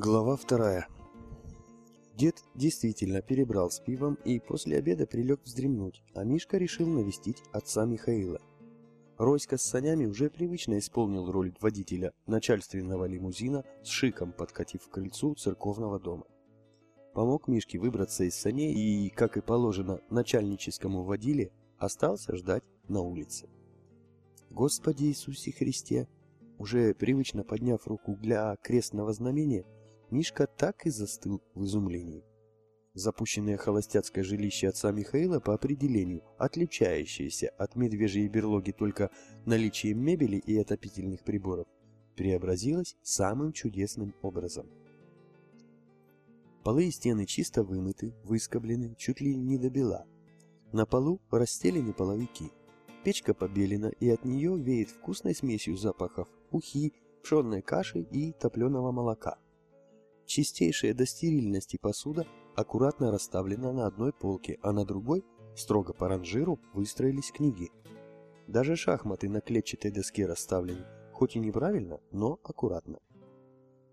Глава вторая. Дед действительно перебрал с пивом и после обеда прилег вздремнуть, а Мишка решил навестить отца Михаила. Роська с санями уже привычно исполнил роль водителя начальственного лимузина с шиком, подкатив к крыльцу церковного дома. Помог Мишке выбраться из саней и, как и положено начальническому водиле, остался ждать на улице. «Господи Иисусе Христе!» Уже привычно подняв руку для крестного знамения, Мишка так и застыл в изумлении. Запущенное холостяцкое жилище отца Михаила по определению, отличающееся от медвежьей берлоги только наличием мебели и отопительных приборов, преобразилось самым чудесным образом. Полы и стены чисто вымыты, выскоблены, чуть ли не до бела. На полу расстелены половики. Печка побелена, и от нее веет вкусной смесью запахов ухи, пшенной каши и топленого молока. Чистейшая до стерильности посуда аккуратно расставлена на одной полке, а на другой, строго по ранжиру, выстроились книги. Даже шахматы на клетчатой доске расставлены, хоть и неправильно, но аккуратно.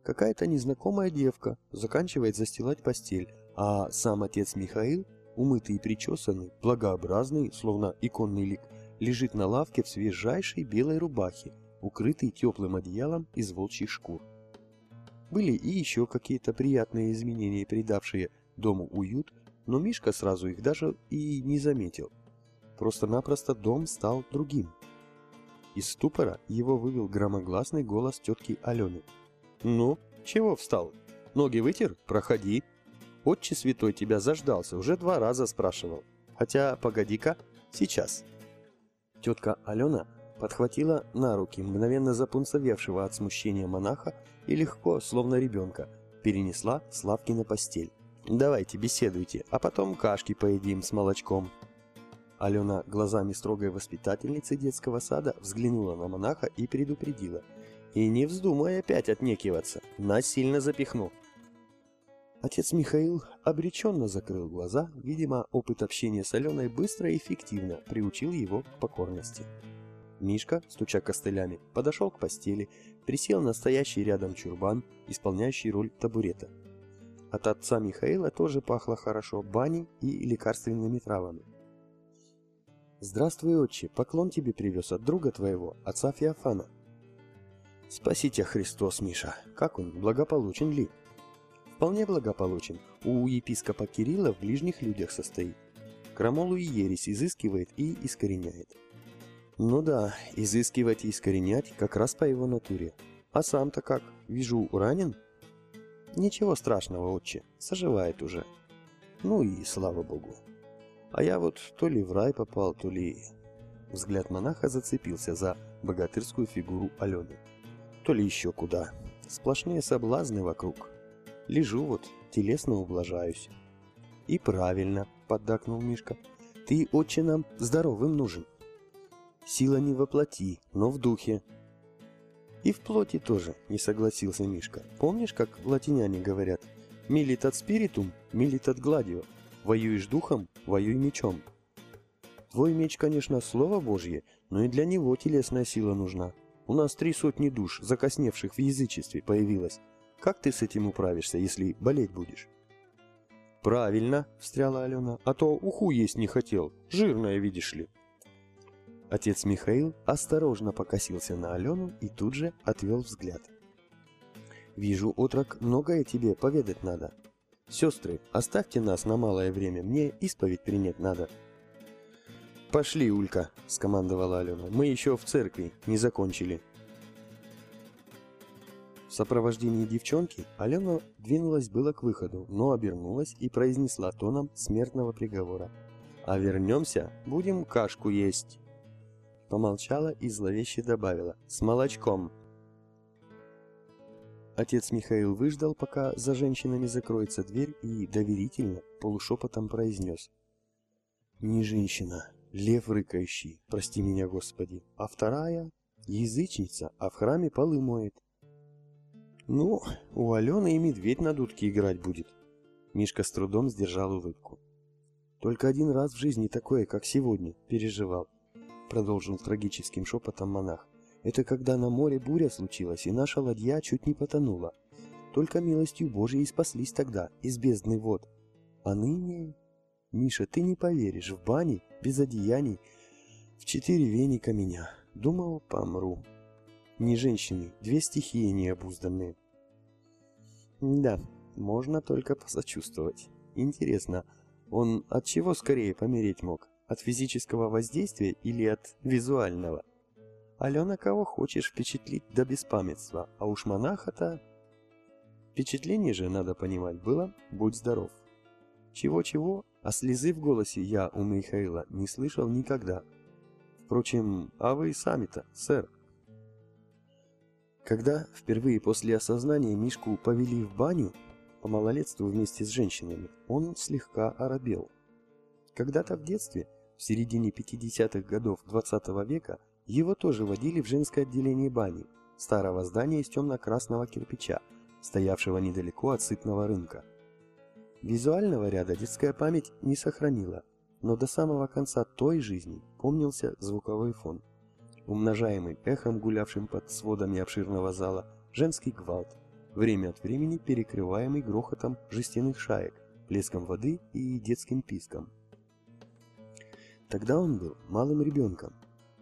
Какая-то незнакомая девка заканчивает застилать постель, а сам отец Михаил, умытый и причесанный, благообразный, словно иконный лик, лежит на лавке в свежайшей белой рубахе, укрытый теплым одеялом из волчьих шкур. Были и еще какие-то приятные изменения, придавшие дому уют, но Мишка сразу их даже и не заметил. Просто-напросто дом стал другим. Из ступора его вывел громогласный голос тетки Алены. «Ну, чего встал? Ноги вытер? Проходи. Отче святой тебя заждался, уже два раза спрашивал. Хотя, погоди-ка, сейчас». Тетка Алена подхватила на руки мгновенно запунцовевшего от смущения монаха и легко, словно ребенка, перенесла с лавки на постель. «Давайте беседуйте, а потом кашки поедим с молочком». Алена глазами строгой воспитательницы детского сада взглянула на монаха и предупредила. «И не вздумай опять отнекиваться, насильно запихну». Отец Михаил обреченно закрыл глаза, видимо, опыт общения с Аленой быстро и эффективно приучил его к покорности. Мишка, стуча костылями, подошел к постели, присел на стоящий рядом чурбан, исполняющий роль табурета. От отца Михаила тоже пахло хорошо баней и лекарственными травами. «Здравствуй, отче, поклон тебе привез от друга твоего, отца Феофана». «Спаси тебя, Христос, Миша! Как он, благополучен ли?» «Вполне благополучен. У епископа Кирилла в ближних людях состоит. Крамолу и ересь изыскивает и искореняет. Ну да, изыскивать и искоренять как раз по его натуре. А сам-то как? Вижу, ранен? Ничего страшного, отче, соживает уже. Ну и слава богу. А я вот то ли в рай попал, то ли... Взгляд монаха зацепился за богатырскую фигуру Алены. То ли еще куда. Сплошные соблазны вокруг. Лежу вот, телесно ублажаюсь. И правильно, поддакнул Мишка. Ты, отче, нам здоровым нужен. Сила не воплоти, но в духе. И в плоти тоже, не согласился Мишка. Помнишь, как латиняне говорят? Милит от спиритум, милит от гладио. Воюешь духом, воюй мечом. Твой меч, конечно, слово Божье, но и для него телесная сила нужна. У нас три сотни душ, закосневших в язычестве, появилось. Как ты с этим управишься, если болеть будешь? Правильно, встряла Алена, а то уху есть не хотел, жирная, видишь ли. Отец Михаил осторожно покосился на Алену и тут же отвел взгляд. «Вижу, отрок, многое тебе поведать надо. Сестры, оставьте нас на малое время, мне исповедь принять надо». «Пошли, Улька», — скомандовала Алена, — «мы еще в церкви не закончили». В сопровождении девчонки Алена двинулась было к выходу, но обернулась и произнесла тоном смертного приговора. «А вернемся, будем кашку есть». Помолчала и зловеще добавила «С молочком». Отец Михаил выждал, пока за женщинами закроется дверь, и доверительно, полушепотом произнес. «Не женщина, лев рыкающий, прости меня, Господи, а вторая — язычница, а в храме полы моет». «Ну, у Алены и медведь на дудке играть будет». Мишка с трудом сдержал улыбку. «Только один раз в жизни такое, как сегодня, переживал. — продолжил трагическим шепотом монах. «Это когда на море буря случилась, и наша ладья чуть не потонула. только милостью Божьей спаслись тогда из бездны вод. А ныне... Миша, ты не поверишь, в бане, без одеяний, в четыре веника меня. Думал, помру. Не женщины, две стихии необузданные. Да, можно только посочувствовать. Интересно, он от чего скорее помереть мог? От физического воздействия или от визуального? Алена кого хочешь впечатлить до беспамятства, а уж монаха-то... Впечатление же, надо понимать, было «будь здоров». Чего-чего, а слезы в голосе я у Михаила не слышал никогда. Впрочем, а вы сами-то, сэр? Когда впервые после осознания Мишку повели в баню, по малолетству вместе с женщинами, он слегка оробел. Когда-то в детстве, в середине 50-х годов 20 -го века, его тоже водили в женское отделение бани, старого здания из темно-красного кирпича, стоявшего недалеко от сытного рынка. Визуального ряда детская память не сохранила, но до самого конца той жизни помнился звуковой фон. Умножаемый эхом, гулявшим под сводами обширного зала, женский гвалт, время от времени перекрываемый грохотом жестяных шаек, плеском воды и детским писком. Тогда он был малым ребенком,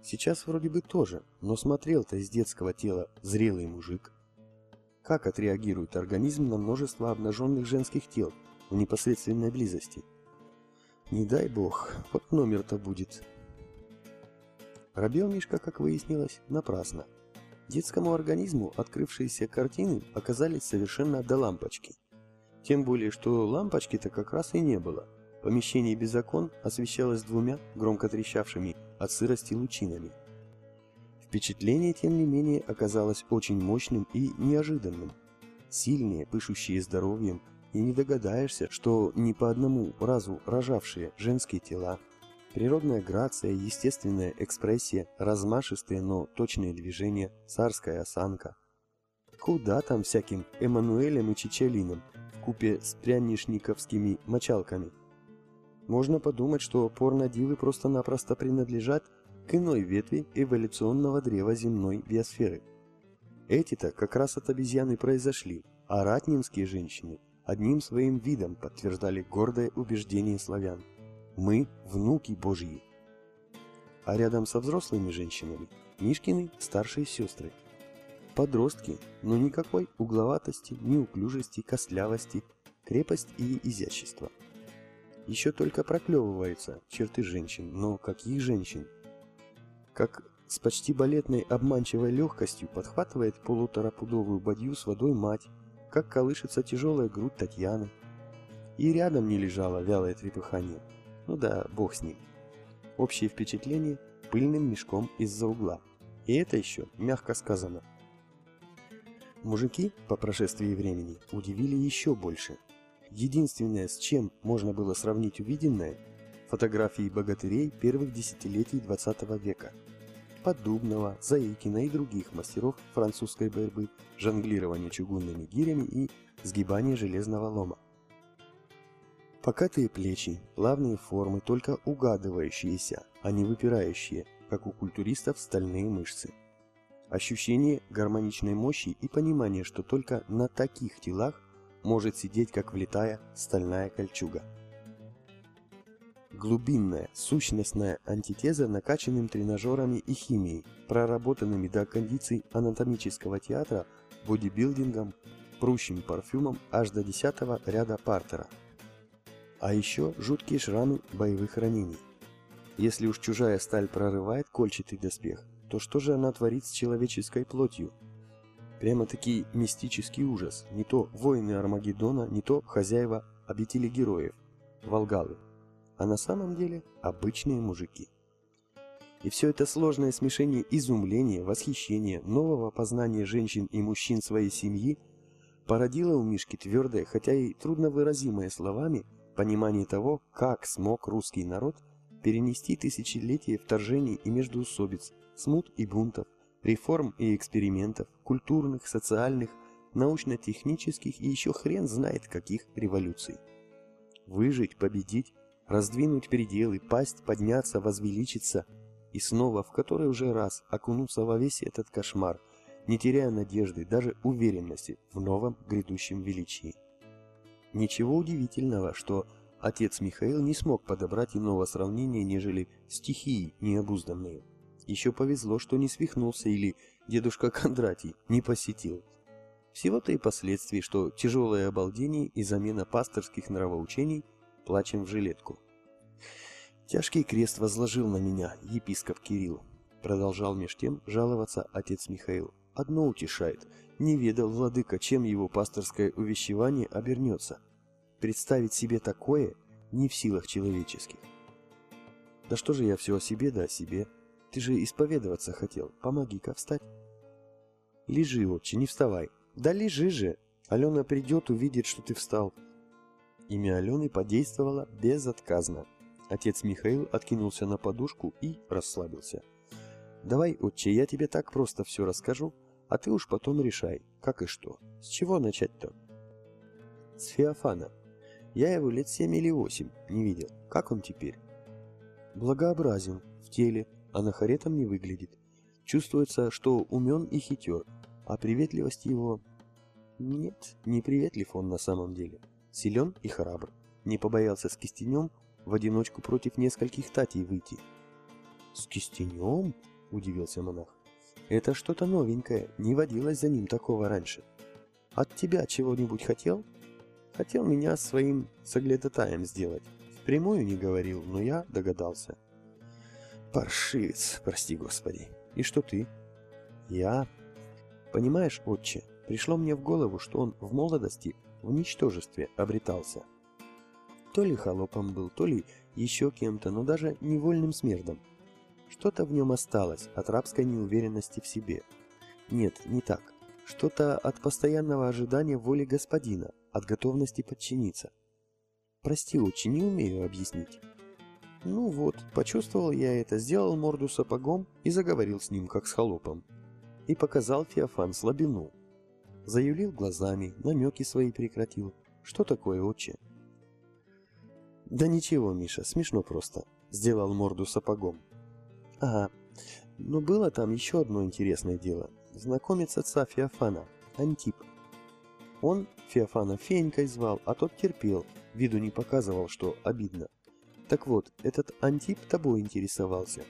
Сейчас вроде бы тоже, но смотрел-то из детского тела зрелый мужик. Как отреагирует организм на множество обнаженных женских тел в непосредственной близости? Не дай бог, вот номер-то будет. Робел Мишка, как выяснилось, напрасно. Детскому организму открывшиеся картины оказались совершенно до лампочки. Тем более, что лампочки-то как раз и не было. Помещение без окон освещалось двумя громко трещавшими от сырости лучинами. Впечатление, тем не менее, оказалось очень мощным и неожиданным. Сильные, пышущие здоровьем, и не догадаешься, что не по одному разу рожавшие женские тела, природная грация, естественная экспрессия, размашистые, но точные движения, царская осанка. Куда там всяким Эммануэлем и Чичалином, купе с прянишниковскими мочалками – можно подумать, что порнодивы просто-напросто принадлежат к иной ветви эволюционного древа земной биосферы. Эти-то как раз от обезьяны произошли, а ратнинские женщины одним своим видом подтверждали гордое убеждение славян. Мы – внуки Божьи. А рядом со взрослыми женщинами – Мишкины старшие сестры. Подростки, но никакой угловатости, неуклюжести, костлявости, крепость и изящество – еще только проклевываются черты женщин, но каких женщин? Как с почти балетной обманчивой легкостью подхватывает полуторапудовую бадью с водой мать, как колышется тяжелая грудь Татьяны. И рядом не лежало вялое трепыхание. Ну да, бог с ним. Общее впечатление пыльным мешком из-за угла. И это еще мягко сказано. Мужики, по прошествии времени, удивили еще больше – Единственное, с чем можно было сравнить увиденное – фотографии богатырей первых десятилетий XX века. Поддубного, Заикина и других мастеров французской борьбы, жонглирования чугунными гирями и сгибания железного лома. Покатые плечи, плавные формы, только угадывающиеся, а не выпирающие, как у культуристов стальные мышцы. Ощущение гармоничной мощи и понимание, что только на таких телах может сидеть, как влитая стальная кольчуга. Глубинная, сущностная антитеза накачанным тренажерами и химией, проработанными до кондиций анатомического театра, бодибилдингом, прущим парфюмом аж до десятого ряда партера. А еще жуткие шрамы боевых ранений. Если уж чужая сталь прорывает кольчатый доспех, то что же она творит с человеческой плотью, Прямо-таки мистический ужас. Не то воины Армагеддона, не то хозяева обители героев, Волгалы. А на самом деле обычные мужики. И все это сложное смешение изумления, восхищения, нового познания женщин и мужчин своей семьи породило у Мишки твердое, хотя и трудновыразимое словами, понимание того, как смог русский народ перенести тысячелетия вторжений и междоусобиц, смут и бунтов, реформ и экспериментов, культурных, социальных, научно-технических и еще хрен знает каких революций. Выжить, победить, раздвинуть пределы, пасть, подняться, возвеличиться и снова в который уже раз окунуться во весь этот кошмар не теряя надежды, даже уверенности в новом грядущем величии. Ничего удивительного, что отец Михаил не смог подобрать иного сравнения, нежели стихии необузданные. Еще повезло, что не свихнулся или дедушка Кондратий не посетил. Всего-то и последствий, что тяжелое обалдение и замена пасторских нравоучений плачем в жилетку. Тяжкий крест возложил на меня епископ Кирилл. Продолжал меж тем жаловаться отец Михаил. Одно утешает. Не ведал владыка, чем его пасторское увещевание обернется. Представить себе такое не в силах человеческих. Да что же я все о себе да о себе? Ты же исповедоваться хотел. Помоги-ка встать. Лежи, отче, не вставай. Да лежи же. Алена придет, увидит, что ты встал. Имя Алены подействовало безотказно. Отец Михаил откинулся на подушку и расслабился. «Давай, отче, я тебе так просто все расскажу, а ты уж потом решай, как и что. С чего начать-то?» «С Феофана. Я его лет семь или восемь не видел. Как он теперь?» «Благообразен в теле, а на нахаретом не выглядит. Чувствуется, что умен и хитер, а приветливость его... Нет, не приветлив он на самом деле. Силен и храбр. Не побоялся с кистенем в одиночку против нескольких татей выйти. «С кистенем?» – удивился монах. «Это что-то новенькое, не водилось за ним такого раньше. От тебя чего-нибудь хотел?» «Хотел меня своим соглядатаем сделать. Впрямую не говорил, но я догадался». «Паршивец, прости господи. И что ты?» «Я Понимаешь, отче, пришло мне в голову, что он в молодости в ничтожестве обретался. То ли холопом был, то ли еще кем-то, но даже невольным смердом. Что-то в нем осталось от рабской неуверенности в себе. Нет, не так. Что-то от постоянного ожидания воли господина, от готовности подчиниться. Прости, отче, не умею объяснить. Ну вот, почувствовал я это, сделал морду сапогом и заговорил с ним, как с холопом и показал Феофан слабину. Заюлил глазами, намеки свои прекратил. Что такое, отче? Да ничего, Миша, смешно просто. Сделал морду сапогом. Ага, но было там еще одно интересное дело. Знакомец отца Феофана, Антип. Он Феофана Фенькой звал, а тот терпел, виду не показывал, что обидно. Так вот, этот Антип тобой интересовался.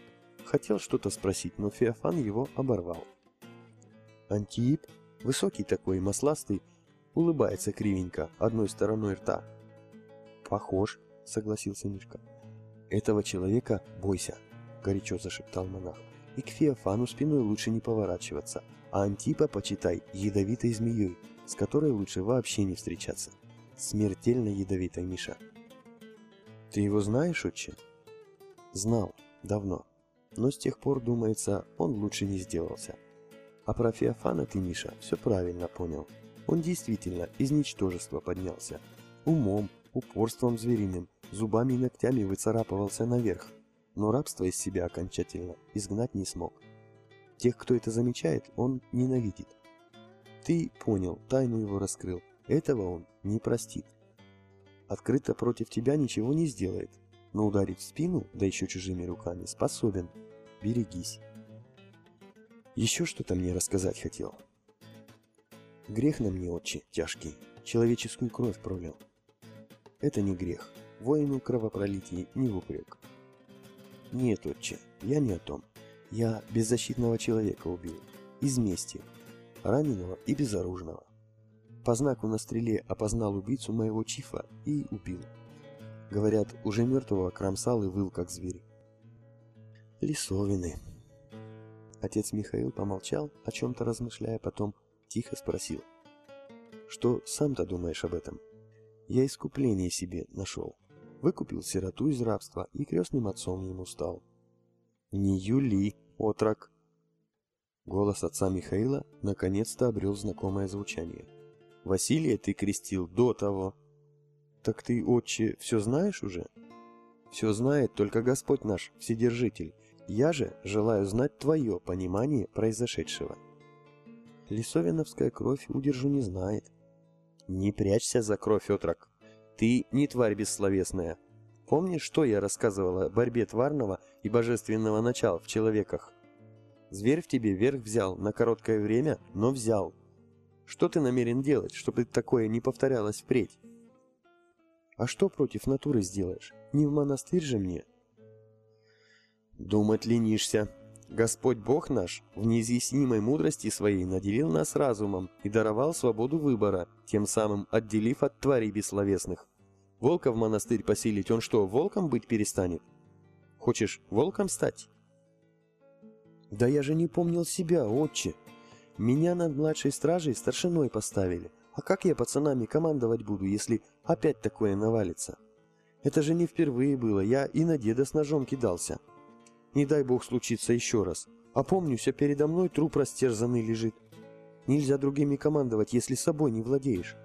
Хотел что-то спросить, но Феофан его оборвал. Антип, высокий такой, масластый, улыбается кривенько, одной стороной рта. «Похож», — согласился Мишка. «Этого человека бойся», — горячо зашептал монах. «И к Феофану спиной лучше не поворачиваться, а Антипа, почитай, ядовитой змеей, с которой лучше вообще не встречаться. Смертельно ядовитой, Миша». «Ты его знаешь, отче?» «Знал. Давно. Но с тех пор, думается, он лучше не сделался. А про Феофана ты, Миша, все правильно понял. Он действительно из ничтожества поднялся. Умом, упорством звериным, зубами и ногтями выцарапывался наверх, но рабство из себя окончательно изгнать не смог. Тех, кто это замечает, он ненавидит. Ты понял, тайну его раскрыл. Этого он не простит. Открыто против тебя ничего не сделает, но ударить в спину, да еще чужими руками, способен. Берегись. Еще что-то мне рассказать хотел. Грех на мне, отче, тяжкий. Человеческую кровь пролил. Это не грех. Воину кровопролитие не в упрек. Нет, отче, я не о том. Я беззащитного человека убил. Из мести. Раненого и безоружного. По знаку на стреле опознал убийцу моего чифа и убил. Говорят, уже мертвого кромсал и выл, как зверь. Лисовины. Отец Михаил помолчал, о чем-то размышляя, потом тихо спросил. «Что сам-то думаешь об этом?» «Я искупление себе нашел. Выкупил сироту из рабства и крестным отцом ему стал». «Не Юли, отрок!» Голос отца Михаила наконец-то обрел знакомое звучание. «Василия ты крестил до того». «Так ты, отче, все знаешь уже?» «Все знает только Господь наш, Вседержитель, я же желаю знать твое понимание произошедшего. Лисовиновская кровь удержу не знает. Не прячься за кровь, отрок. Ты не тварь бессловесная. Помнишь, что я рассказывала о борьбе тварного и божественного начала в человеках? Зверь в тебе верх взял на короткое время, но взял. Что ты намерен делать, чтобы такое не повторялось впредь? А что против натуры сделаешь? Не в монастырь же мне. Думать ленишься. Господь Бог наш в неизъяснимой мудрости своей наделил нас разумом и даровал свободу выбора, тем самым отделив от тварей бессловесных. Волка в монастырь поселить, он что, волком быть перестанет? Хочешь волком стать? Да я же не помнил себя, отче. Меня над младшей стражей старшиной поставили. А как я пацанами командовать буду, если опять такое навалится? Это же не впервые было, я и на деда с ножом кидался. Не дай бог случиться еще раз. Опомнюсь, а передо мной труп растерзанный лежит. Нельзя другими командовать, если собой не владеешь.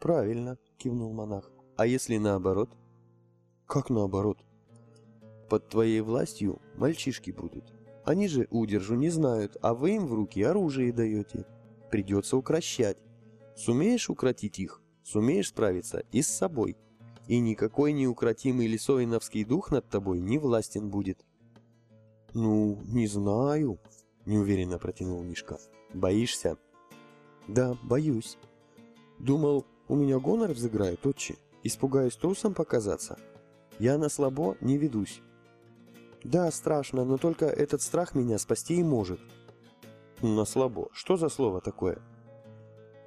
Правильно, кивнул монах. А если наоборот? Как наоборот? Под твоей властью мальчишки будут. Они же удержу не знают, а вы им в руки оружие даете. Придется укращать. Сумеешь укротить их, сумеешь справиться и с собой. И никакой неукротимый лисоиновский дух над тобой не властен будет. «Ну, не знаю», — неуверенно протянул Мишка. «Боишься?» «Да, боюсь. Думал, у меня гонор взыграет, отче. Испугаюсь трусом показаться. Я на слабо не ведусь. Да, страшно, но только этот страх меня спасти и может. На слабо. Что за слово такое?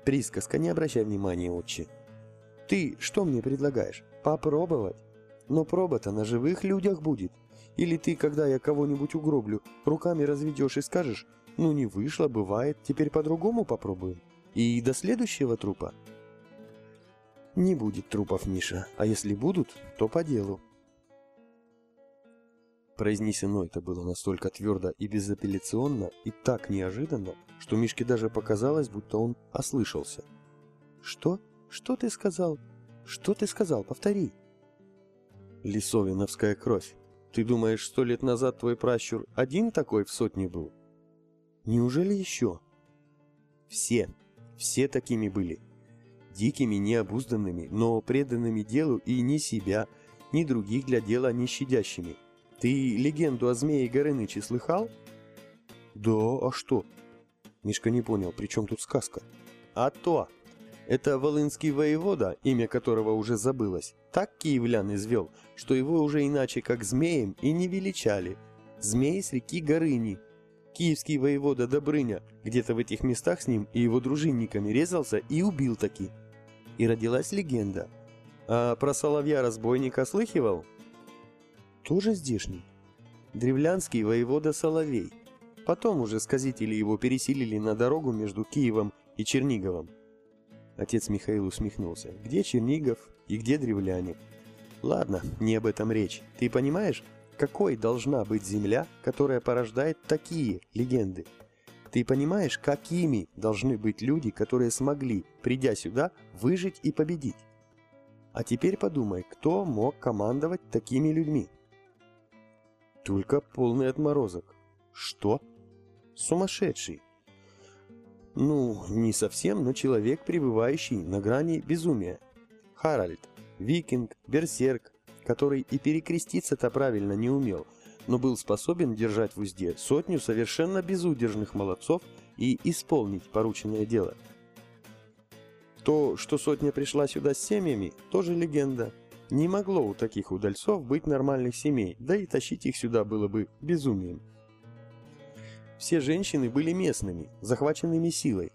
Присказка, не обращай внимания, отче. Ты что мне предлагаешь? Попробовать? Но проба-то на живых людях будет. Или ты, когда я кого-нибудь угроблю, руками разведешь и скажешь, ну не вышло, бывает, теперь по-другому попробуем. И до следующего трупа. Не будет трупов, Миша, а если будут, то по делу. Произнесено это было настолько твердо и безапелляционно, и так неожиданно, что Мишке даже показалось, будто он ослышался. «Что? Что ты сказал? Что ты сказал? Повтори!» «Лисовиновская кровь. Ты думаешь, сто лет назад твой пращур один такой в сотне был?» «Неужели еще?» «Все. Все такими были дикими, необузданными, но преданными делу и ни себя, ни других для дела не щадящими. Ты легенду о змее Горыныче слыхал? Да, а что? Мишка не понял, при чем тут сказка? А то! Это волынский воевода, имя которого уже забылось, так киевлян извел, что его уже иначе как змеем и не величали. Змей с реки Горыни. Киевский воевода Добрыня где-то в этих местах с ним и его дружинниками резался и убил таки и родилась легенда. А про соловья-разбойника слыхивал? Тоже здешний. Древлянский воевода Соловей. Потом уже сказители его переселили на дорогу между Киевом и Черниговом. Отец Михаил усмехнулся. Где Чернигов и где древляне? Ладно, не об этом речь. Ты понимаешь, какой должна быть земля, которая порождает такие легенды? Ты понимаешь, какими должны быть люди, которые смогли, придя сюда, выжить и победить? А теперь подумай, кто мог командовать такими людьми? Только полный отморозок. Что? Сумасшедший. Ну, не совсем, но человек, пребывающий на грани безумия. Харальд, викинг, берсерк, который и перекреститься-то правильно не умел, но был способен держать в узде сотню совершенно безудержных молодцов и исполнить порученное дело. То, что сотня пришла сюда с семьями, тоже легенда. Не могло у таких удальцов быть нормальных семей, да и тащить их сюда было бы безумием. Все женщины были местными, захваченными силой.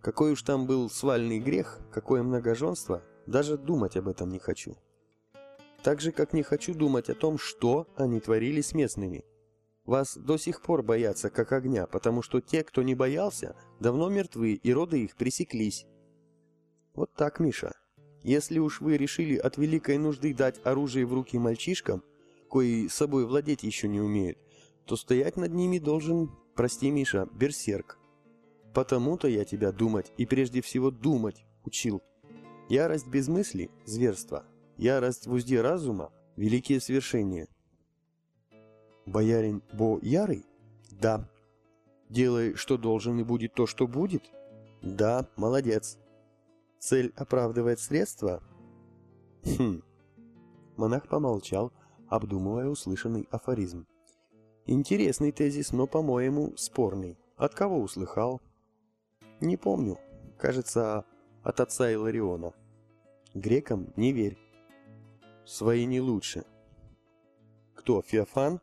Какой уж там был свальный грех, какое многоженство, даже думать об этом не хочу. Так же, как не хочу думать о том, что они творили с местными. Вас до сих пор боятся как огня, потому что те, кто не боялся, давно мертвы, и роды их пресеклись. Вот так, Миша. Если уж вы решили от великой нужды дать оружие в руки мальчишкам, кои собой владеть еще не умеют, то стоять над ними должен, прости, Миша, берсерк. Потому-то я тебя думать, и прежде всего думать, учил. Ярость без мысли – зверство, Ярость в узде разума – великие свершения. Боярин Бо Ярый? Да. Делай, что должен, и будет то, что будет? Да, молодец. Цель оправдывает средства? Хм. Монах помолчал, обдумывая услышанный афоризм. Интересный тезис, но, по-моему, спорный. От кого услыхал? Не помню. Кажется, от отца Илариона. Грекам не верь. Свои не лучше. Кто, Феофан?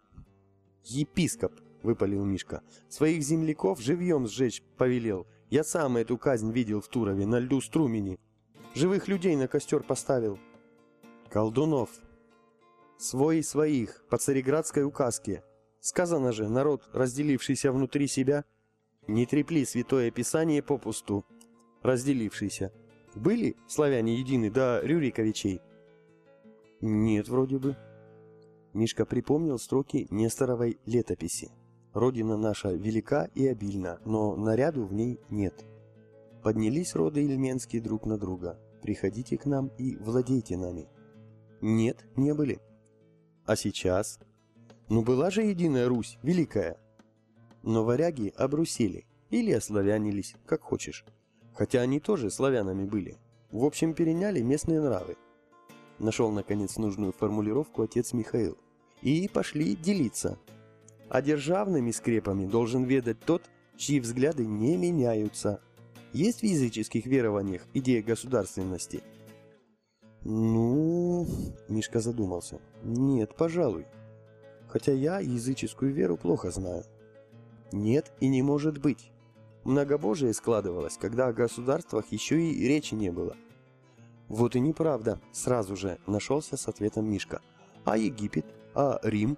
Епископ, выпалил Мишка. Своих земляков живьем сжечь повелел. Я сам эту казнь видел в Турове, на льду Струмени. Живых людей на костер поставил. Колдунов. Свой своих, по цареградской указке. Сказано же, народ, разделившийся внутри себя, не трепли святое писание попусту, разделившийся. Были славяне едины до Рюриковичей? Нет, вроде бы. Мишка припомнил строки Несторовой летописи. Родина наша велика и обильна, но наряду в ней нет. Поднялись роды ильменские друг на друга. Приходите к нам и владейте нами. Нет, не были. А сейчас? Ну была же единая Русь, великая. Но варяги обрусели или ославянились, как хочешь. Хотя они тоже славянами были. В общем, переняли местные нравы. Нашел, наконец, нужную формулировку отец Михаил. И пошли делиться. А державными скрепами должен ведать тот, чьи взгляды не меняются. Есть в языческих верованиях идея государственности? Ну, Мишка задумался. Нет, пожалуй хотя я языческую веру плохо знаю. Нет и не может быть. Многобожие складывалось, когда о государствах еще и речи не было. Вот и неправда, сразу же нашелся с ответом Мишка. А Египет? А Рим?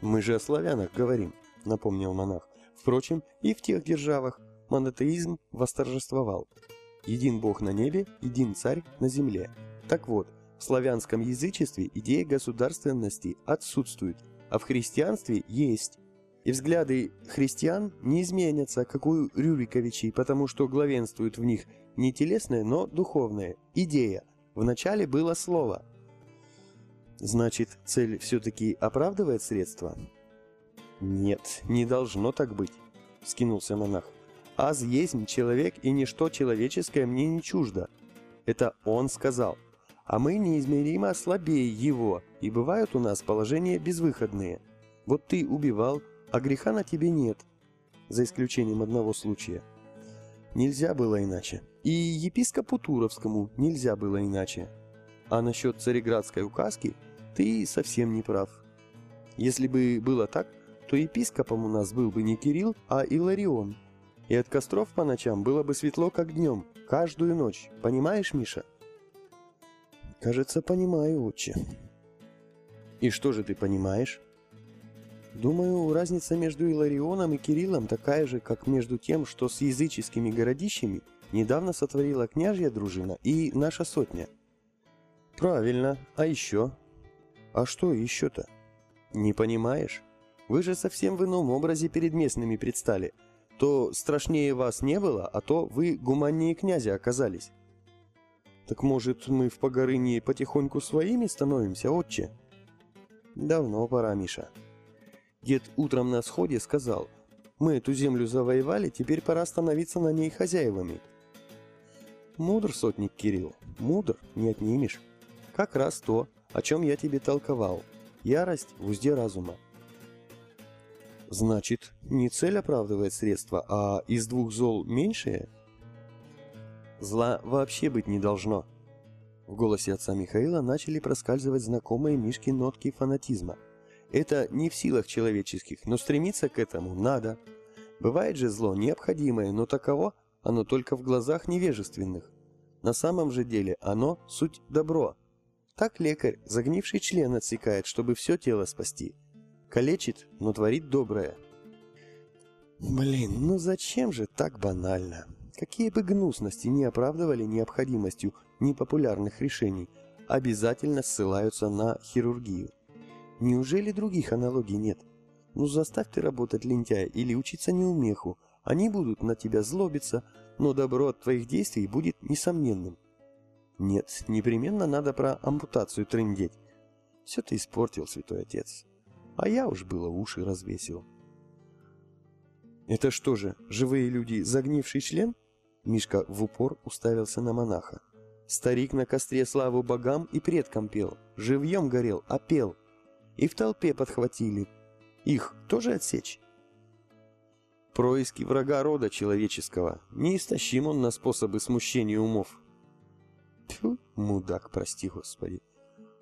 Мы же о славянах говорим, напомнил монах. Впрочем, и в тех державах монотеизм восторжествовал. Един бог на небе, един царь на земле. Так вот, в славянском язычестве идея государственности отсутствует, а в христианстве есть. И взгляды христиан не изменятся, как у Рюриковичей, потому что главенствует в них не телесная, но духовная идея. Вначале было слово. Значит, цель все-таки оправдывает средства? Нет, не должно так быть, скинулся монах. Аз есть человек, и ничто человеческое мне не чуждо. Это он сказал а мы неизмеримо слабее его, и бывают у нас положения безвыходные. Вот ты убивал, а греха на тебе нет, за исключением одного случая. Нельзя было иначе. И епископу Туровскому нельзя было иначе. А насчет цареградской указки ты совсем не прав. Если бы было так, то епископом у нас был бы не Кирилл, а Иларион. И от костров по ночам было бы светло, как днем, каждую ночь. Понимаешь, Миша? Кажется, понимаю, отче. И что же ты понимаешь? Думаю, разница между Иларионом и Кириллом такая же, как между тем, что с языческими городищами недавно сотворила княжья дружина и наша сотня. Правильно, а еще? А что еще-то? Не понимаешь? Вы же совсем в ином образе перед местными предстали. То страшнее вас не было, а то вы гуманнее князя оказались. Так может, мы в Погорыне потихоньку своими становимся, отче? Давно пора, Миша. Дед утром на сходе сказал, мы эту землю завоевали, теперь пора становиться на ней хозяевами. Мудр, сотник Кирилл, мудр, не отнимешь. Как раз то, о чем я тебе толковал. Ярость в узде разума. Значит, не цель оправдывает средства, а из двух зол меньшее – Зла вообще быть не должно. В голосе отца Михаила начали проскальзывать знакомые Мишки нотки фанатизма. Это не в силах человеческих, но стремиться к этому надо. Бывает же зло необходимое, но таково оно только в глазах невежественных. На самом же деле оно – суть добро. Так лекарь загнивший член отсекает, чтобы все тело спасти. Калечит, но творит доброе. Блин, ну зачем же так банально? Какие бы гнусности не оправдывали необходимостью непопулярных решений, обязательно ссылаются на хирургию. Неужели других аналогий нет? Ну заставь ты работать лентяя или учиться неумеху, они будут на тебя злобиться, но добро от твоих действий будет несомненным. Нет, непременно надо про ампутацию трындеть. Все ты испортил, святой отец. А я уж было уши развесил. Это что же, живые люди, загнивший член? Мишка в упор уставился на монаха. Старик на костре славу богам и предкам пел, живьем горел, а пел. И в толпе подхватили. Их тоже отсечь? Происки врага рода человеческого. Неистощим он на способы смущения умов. Тьфу, мудак, прости господи.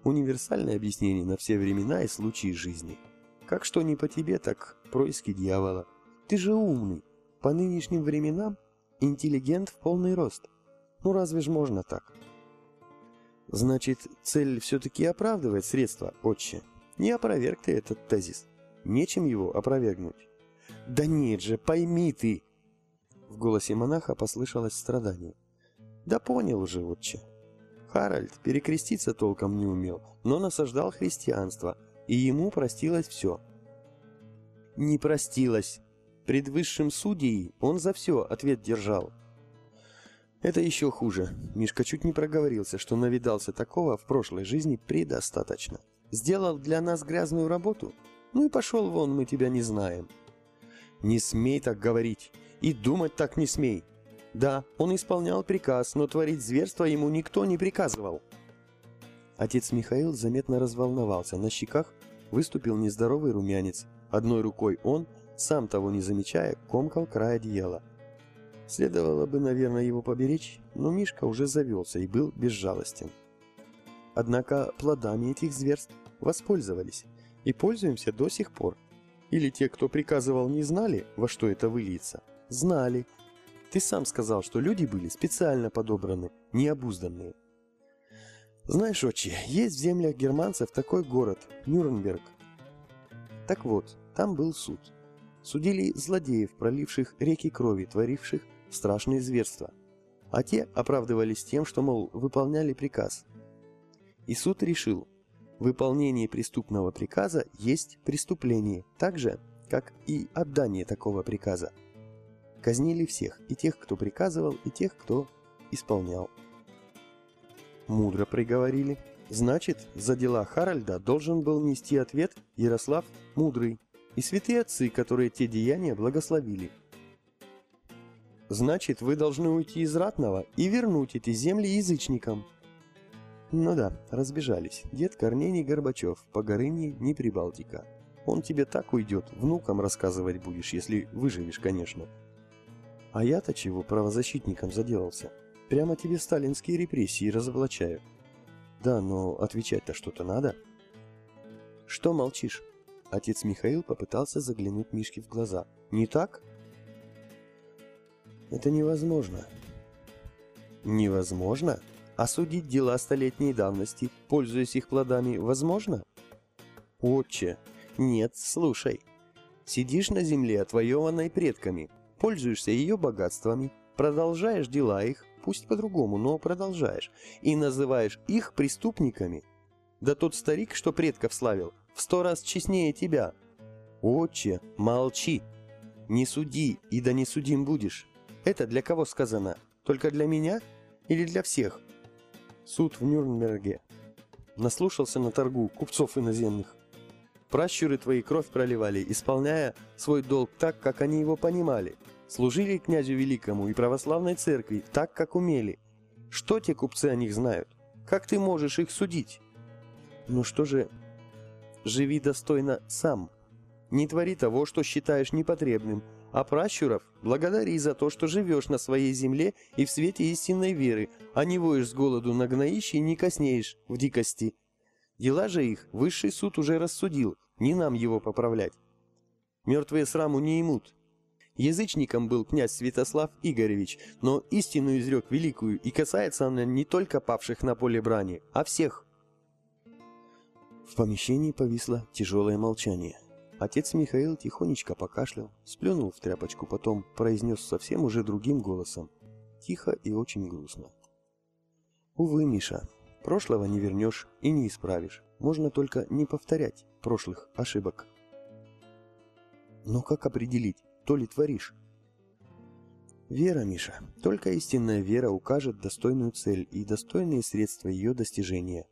Универсальное объяснение на все времена и случаи жизни. Как что не по тебе, так происки дьявола. Ты же умный. По нынешним временам интеллигент в полный рост. Ну разве ж можно так? Значит, цель все-таки оправдывает средства, отче. Не опроверг ты этот тезис. Нечем его опровергнуть. Да нет же, пойми ты. В голосе монаха послышалось страдание. Да понял уже, отче. Харальд перекреститься толком не умел, но насаждал христианство, и ему простилось все. Не простилось. Пред высшим судьей он за все ответ держал. Это еще хуже. Мишка чуть не проговорился, что навидался такого в прошлой жизни предостаточно. Сделал для нас грязную работу? Ну и пошел вон, мы тебя не знаем. Не смей так говорить. И думать так не смей. Да, он исполнял приказ, но творить зверство ему никто не приказывал. Отец Михаил заметно разволновался. На щеках выступил нездоровый румянец. Одной рукой он, сам того не замечая, комкал край одеяла. Следовало бы, наверное, его поберечь, но Мишка уже завелся и был безжалостен. Однако плодами этих зверств воспользовались и пользуемся до сих пор. Или те, кто приказывал, не знали, во что это выльется? Знали. Ты сам сказал, что люди были специально подобраны, необузданные. Знаешь, отче, есть в землях германцев такой город, Нюрнберг. Так вот, там был суд. Судили злодеев, проливших реки крови, творивших страшные зверства. А те оправдывались тем, что, мол, выполняли приказ. И суд решил, выполнение преступного приказа есть преступление, так же, как и отдание такого приказа. Казнили всех, и тех, кто приказывал, и тех, кто исполнял. Мудро приговорили. Значит, за дела Харальда должен был нести ответ Ярослав Мудрый и святые отцы, которые те деяния благословили. Значит, вы должны уйти из Ратного и вернуть эти земли язычникам. Ну да, разбежались. Дед Корнений Горбачев, по Горыне не Прибалтика. Он тебе так уйдет, внукам рассказывать будешь, если выживешь, конечно. А я-то чего правозащитником заделался? Прямо тебе сталинские репрессии разоблачаю. Да, но отвечать-то что-то надо. Что молчишь? Отец Михаил попытался заглянуть Мишке в глаза. Не так? Это невозможно. Невозможно? Осудить дела столетней давности, пользуясь их плодами, возможно? Отче, нет, слушай. Сидишь на земле, отвоеванной предками, пользуешься ее богатствами, продолжаешь дела их, пусть по-другому, но продолжаешь, и называешь их преступниками. Да тот старик, что предков славил, в сто раз честнее тебя. Отче, молчи. Не суди, и да не судим будешь. Это для кого сказано? Только для меня или для всех? Суд в Нюрнберге. Наслушался на торгу купцов иноземных. Пращуры твои кровь проливали, исполняя свой долг так, как они его понимали. Служили князю великому и православной церкви так, как умели. Что те купцы о них знают? Как ты можешь их судить? Ну что же, живи достойно сам. Не твори того, что считаешь непотребным, а пращуров благодари за то, что живешь на своей земле и в свете истинной веры, а не воешь с голоду на гноище и не коснеешь в дикости. Дела же их высший суд уже рассудил, не нам его поправлять. Мертвые сраму не имут. Язычником был князь Святослав Игоревич, но истину изрек великую, и касается она не только павших на поле брани, а всех. В помещении повисло тяжелое молчание. Отец Михаил тихонечко покашлял, сплюнул в тряпочку, потом произнес совсем уже другим голосом, тихо и очень грустно. «Увы, Миша, прошлого не вернешь и не исправишь. Можно только не повторять прошлых ошибок». «Но как определить, то ли творишь?» «Вера, Миша, только истинная вера укажет достойную цель и достойные средства ее достижения».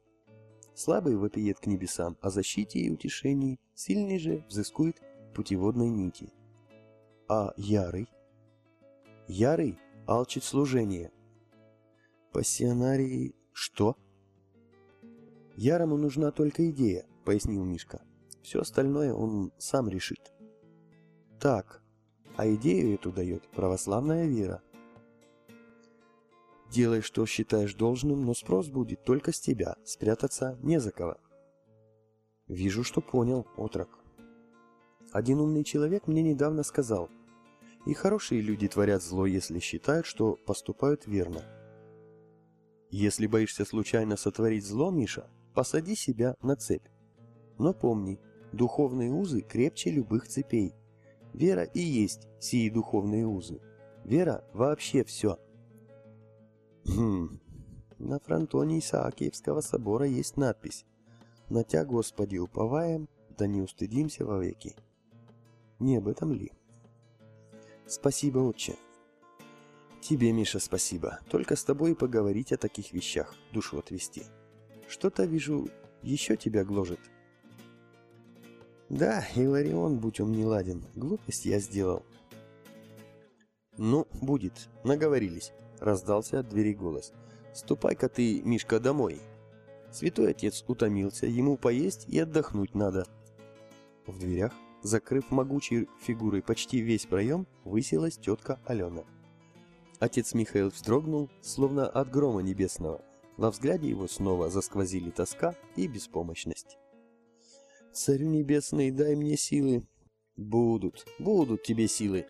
Слабый вопиет к небесам о защите и утешении, сильный же взыскует путеводной нити. А ярый? Ярый алчит служение. Пассионарий... Что? Ярому нужна только идея, пояснил Мишка. Все остальное он сам решит. Так, а идею эту дает православная вера. Делай, что считаешь должным, но спрос будет только с тебя, спрятаться не за кого. Вижу, что понял, отрок. Один умный человек мне недавно сказал, и хорошие люди творят зло, если считают, что поступают верно. Если боишься случайно сотворить зло, Миша, посади себя на цепь. Но помни, духовные узы крепче любых цепей. Вера и есть сии духовные узы. Вера вообще все. Хм, на фронтоне Исаакиевского собора есть надпись «На Тя, Господи, уповаем, да не устыдимся вовеки». Не об этом ли? Спасибо, отче. Тебе, Миша, спасибо. Только с тобой поговорить о таких вещах, душу отвести. Что-то, вижу, еще тебя гложет. Да, Иларион, будь он не ладен, глупость я сделал. Ну, будет, наговорились, раздался от двери голос. Ступай-ка ты, Мишка, домой. Святой отец утомился, ему поесть и отдохнуть надо. В дверях Закрыв могучей фигурой почти весь проем, высилась тетка Алена. Отец Михаил вздрогнул, словно от грома небесного. Во взгляде его снова засквозили тоска и беспомощность. «Царю небесный, дай мне силы!» «Будут, будут тебе силы!»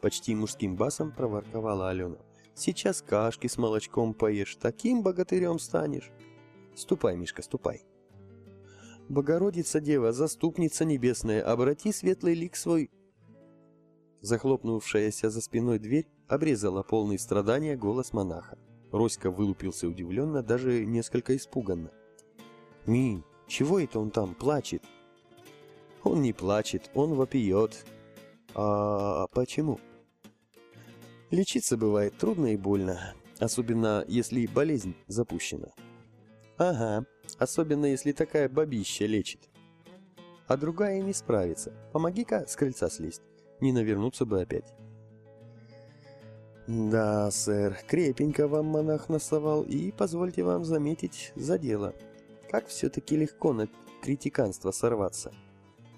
Почти мужским басом проворковала Алена. «Сейчас кашки с молочком поешь, таким богатырем станешь!» «Ступай, Мишка, ступай!» Богородица Дева, заступница небесная, обрати светлый лик свой. Захлопнувшаяся за спиной дверь обрезала полный страдания голос монаха. Роська вылупился удивленно, даже несколько испуганно. «Минь, чего это он там плачет?» «Он не плачет, он вопиет». «А почему?» «Лечиться бывает трудно и больно, особенно если болезнь запущена». «Ага, особенно если такая бабища лечит. А другая не справится. Помоги-ка с крыльца слезть. Не навернуться бы опять. Да, сэр, крепенько вам монах насовал, и, позвольте вам заметить, за дело. Как все-таки легко на критиканство сорваться.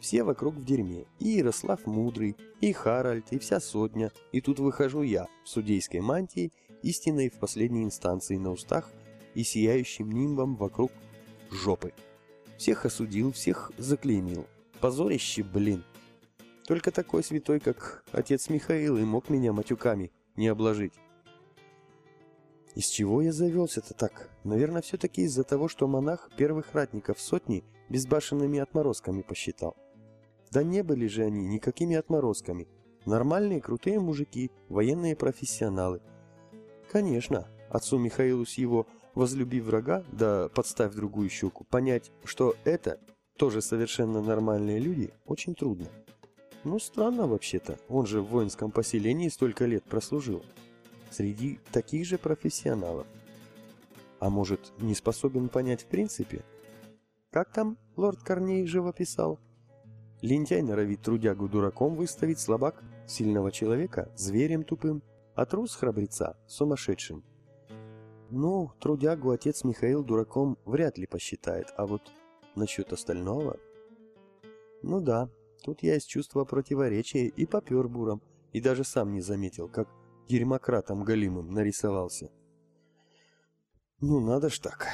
Все вокруг в дерьме. И Ярослав Мудрый, и Харальд, и вся сотня. И тут выхожу я, в судейской мантии, истинной в последней инстанции на устах и сияющим нимбом вокруг жопы. Всех осудил, всех заклеймил. Позорище, блин. Только такой святой, как отец Михаил, и мог меня матюками не обложить. Из чего я завелся-то так? Наверное, все-таки из-за того, что монах первых ратников сотни безбашенными отморозками посчитал. Да не были же они никакими отморозками. Нормальные, крутые мужики, военные профессионалы. Конечно, отцу Михаилу с его возлюби врага, да подставь другую щеку, понять, что это тоже совершенно нормальные люди, очень трудно. Ну, странно вообще-то, он же в воинском поселении столько лет прослужил. Среди таких же профессионалов. А может, не способен понять в принципе? Как там лорд Корней живописал? Лентяй норовит трудягу дураком выставить, слабак сильного человека зверем тупым, а трус храбреца сумасшедшим. Ну, трудягу отец Михаил дураком вряд ли посчитает, а вот насчет остального... Ну да, тут я из чувства противоречия и попер буром, и даже сам не заметил, как дерьмократом голимым нарисовался. Ну надо ж так...